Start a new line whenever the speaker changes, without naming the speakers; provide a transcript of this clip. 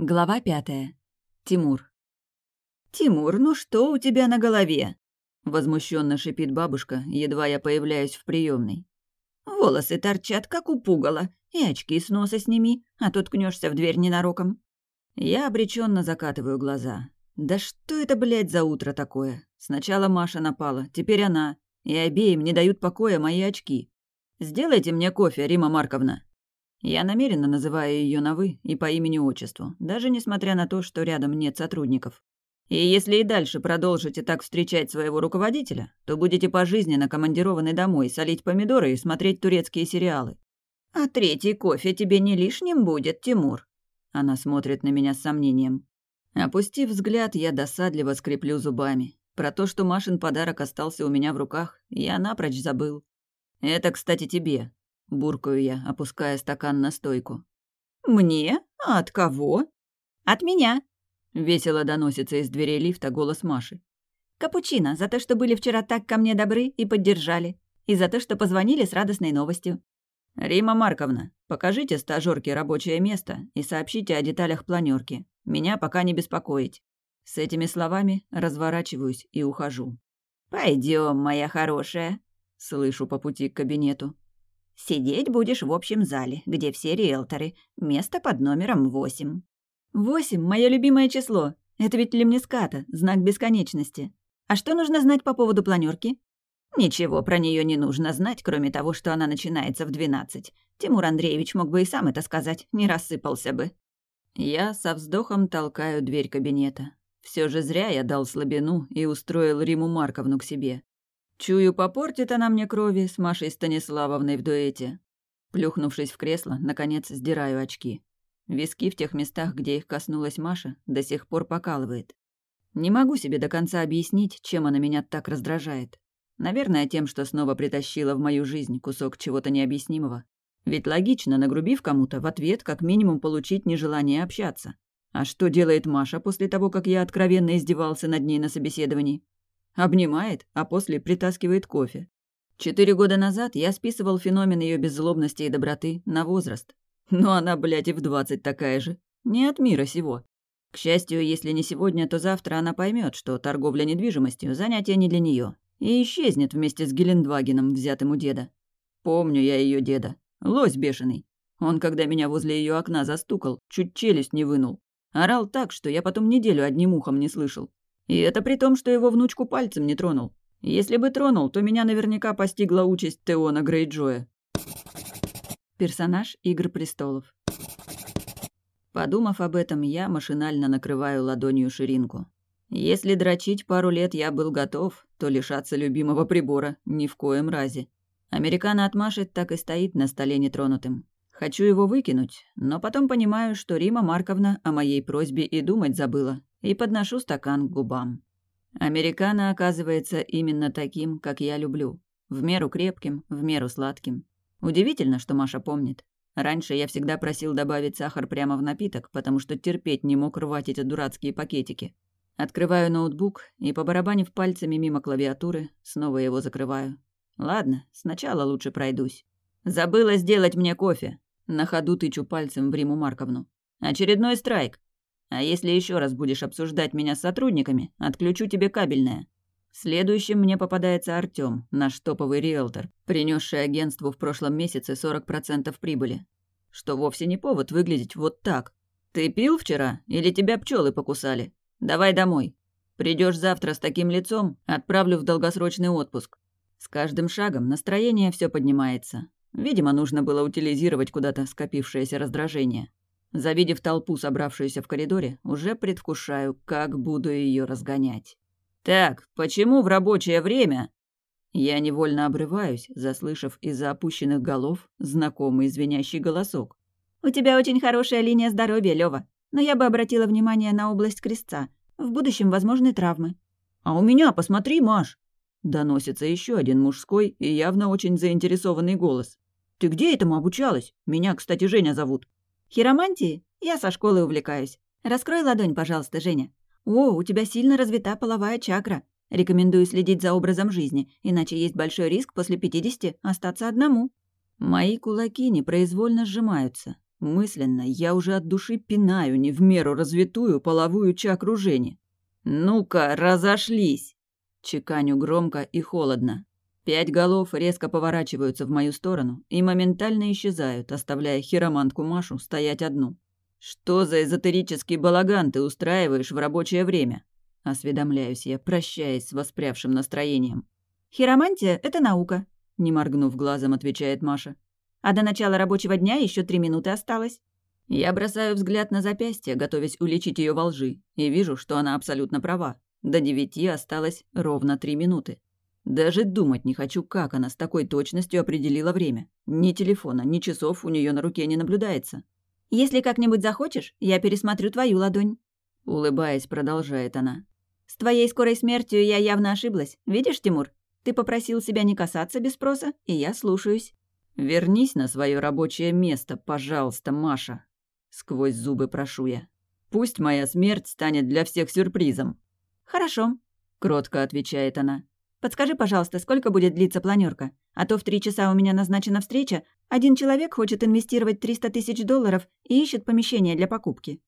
Глава пятая. Тимур.
«Тимур, ну что у тебя на голове?» Возмущенно шипит бабушка, едва я появляюсь в приемной. «Волосы торчат, как у пугала, и очки с носа сними, а то ткнешься в дверь ненароком». Я обреченно закатываю глаза. «Да что это, блядь, за утро такое? Сначала Маша напала, теперь она, и обеим не дают покоя мои очки. Сделайте мне кофе, Рима Марковна». Я намеренно называю ее на «вы» и по имени-отчеству, даже несмотря на то, что рядом нет сотрудников. И если и дальше продолжите так встречать своего руководителя, то будете пожизненно командированы домой солить помидоры и смотреть турецкие сериалы. «А третий кофе тебе не лишним будет, Тимур?» Она смотрит на меня с сомнением. Опустив взгляд, я досадливо скреплю зубами. Про то, что Машин подарок остался у меня в руках, я напрочь забыл. «Это, кстати, тебе», — буркаю я, опуская стакан на стойку. «Мне? А от кого?» «От меня», — весело доносится из дверей лифта голос Маши. «Капучино, за то, что были вчера так ко мне добры и поддержали, и за то, что позвонили с радостной новостью». «Рима Марковна, покажите стажёрке рабочее место и сообщите о деталях планёрки. Меня пока не беспокоить». С этими словами разворачиваюсь и ухожу. Пойдем, моя хорошая», — слышу по пути к кабинету. Сидеть будешь в общем зале, где все риэлторы. Место под номером восемь». «Восемь — мое любимое число. Это ведь лемниската, знак бесконечности. А что нужно знать по поводу планерки? «Ничего про нее не нужно знать, кроме того, что она начинается в двенадцать. Тимур Андреевич мог бы и сам это сказать, не рассыпался бы». Я со вздохом толкаю дверь кабинета. Все же зря я дал слабину и устроил Риму Марковну к себе. Чую, попортит она мне крови с Машей Станиславовной в дуэте. Плюхнувшись в кресло, наконец сдираю очки. Виски в тех местах, где их коснулась Маша, до сих пор покалывает. Не могу себе до конца объяснить, чем она меня так раздражает. Наверное, тем, что снова притащила в мою жизнь кусок чего-то необъяснимого. Ведь логично, нагрубив кому-то, в ответ как минимум получить нежелание общаться. А что делает Маша после того, как я откровенно издевался над ней на собеседовании? Обнимает, а после притаскивает кофе. Четыре года назад я списывал феномен ее беззлобности и доброты на возраст. Но она, блядь, и в двадцать такая же. Не от мира сего. К счастью, если не сегодня, то завтра она поймет, что торговля недвижимостью – занятие не для нее, и исчезнет вместе с Гелендвагеном, взятым у деда. Помню я ее деда. Лось бешеный. Он, когда меня возле ее окна застукал, чуть челюсть не вынул. Орал так, что я потом неделю одним ухом не слышал. И это при том, что его внучку пальцем не тронул. Если бы тронул, то меня наверняка постигла участь Теона Грейджоя. Персонаж «Игр престолов». Подумав об этом, я машинально накрываю ладонью ширинку. Если дрочить пару лет я был готов, то лишаться любимого прибора ни в коем разе. Американо отмашет так и стоит на столе нетронутым. Хочу его выкинуть, но потом понимаю, что Рима Марковна о моей просьбе и думать забыла, и подношу стакан к губам. Американо оказывается именно таким, как я люблю. В меру крепким, в меру сладким. Удивительно, что Маша помнит. Раньше я всегда просил добавить сахар прямо в напиток, потому что терпеть не мог рвать эти дурацкие пакетики. Открываю ноутбук и, побарабанив пальцами мимо клавиатуры, снова его закрываю. Ладно, сначала лучше пройдусь. Забыла сделать мне кофе. На ходу тычу пальцем в Риму Марковну. Очередной страйк. А если еще раз будешь обсуждать меня с сотрудниками, отключу тебе кабельное. Следующим мне попадается Артём, наш топовый риэлтор, принесший агентству в прошлом месяце 40% прибыли. Что вовсе не повод выглядеть вот так. Ты пил вчера или тебя пчелы покусали? Давай домой. Придешь завтра с таким лицом, отправлю в долгосрочный отпуск. С каждым шагом настроение все поднимается. Видимо, нужно было утилизировать куда-то скопившееся раздражение. Завидев толпу, собравшуюся в коридоре, уже предвкушаю, как буду ее разгонять. «Так, почему в рабочее время?» Я невольно обрываюсь, заслышав из-за опущенных голов знакомый звенящий голосок. «У тебя очень хорошая линия здоровья, Лёва, но я бы обратила внимание на область крестца. В будущем возможны травмы». «А у меня, посмотри, Маш!» Доносится еще один мужской и явно очень заинтересованный голос. «Ты где этому обучалась? Меня, кстати, Женя зовут». Хиромантии? Я со школы увлекаюсь. Раскрой ладонь, пожалуйста, Женя. О, у тебя сильно развита половая чакра. Рекомендую следить за образом жизни, иначе есть большой риск после 50 остаться одному. Мои кулаки непроизвольно сжимаются. Мысленно я уже от души пинаю не в меру развитую половую чакру Жени. «Ну-ка, разошлись!» Чеканю громко и холодно. Пять голов резко поворачиваются в мою сторону и моментально исчезают, оставляя хиромантку Машу стоять одну. «Что за эзотерический балаган ты устраиваешь в рабочее время?» Осведомляюсь я, прощаясь с воспрявшим настроением.
«Хиромантия — это наука», —
не моргнув глазом, отвечает Маша.
«А до начала рабочего дня еще три минуты осталось».
Я бросаю взгляд на запястье, готовясь уличить ее во лжи, и вижу, что она абсолютно права. До девяти осталось ровно три минуты. Даже думать не хочу, как она с такой точностью определила время. Ни телефона, ни часов у нее на руке не наблюдается.
«Если как-нибудь захочешь, я пересмотрю твою ладонь», —
улыбаясь, продолжает она.
«С твоей скорой смертью я явно ошиблась. Видишь, Тимур? Ты попросил себя не касаться без спроса, и я слушаюсь».
«Вернись на свое рабочее место, пожалуйста, Маша», Сквозь зубы прошу я. Пусть моя смерть станет для всех сюрпризом.
Хорошо,
кротко отвечает она.
Подскажи, пожалуйста, сколько будет длиться планерка? А то в три часа у меня назначена встреча. Один человек хочет инвестировать 300 тысяч долларов и ищет помещение для покупки.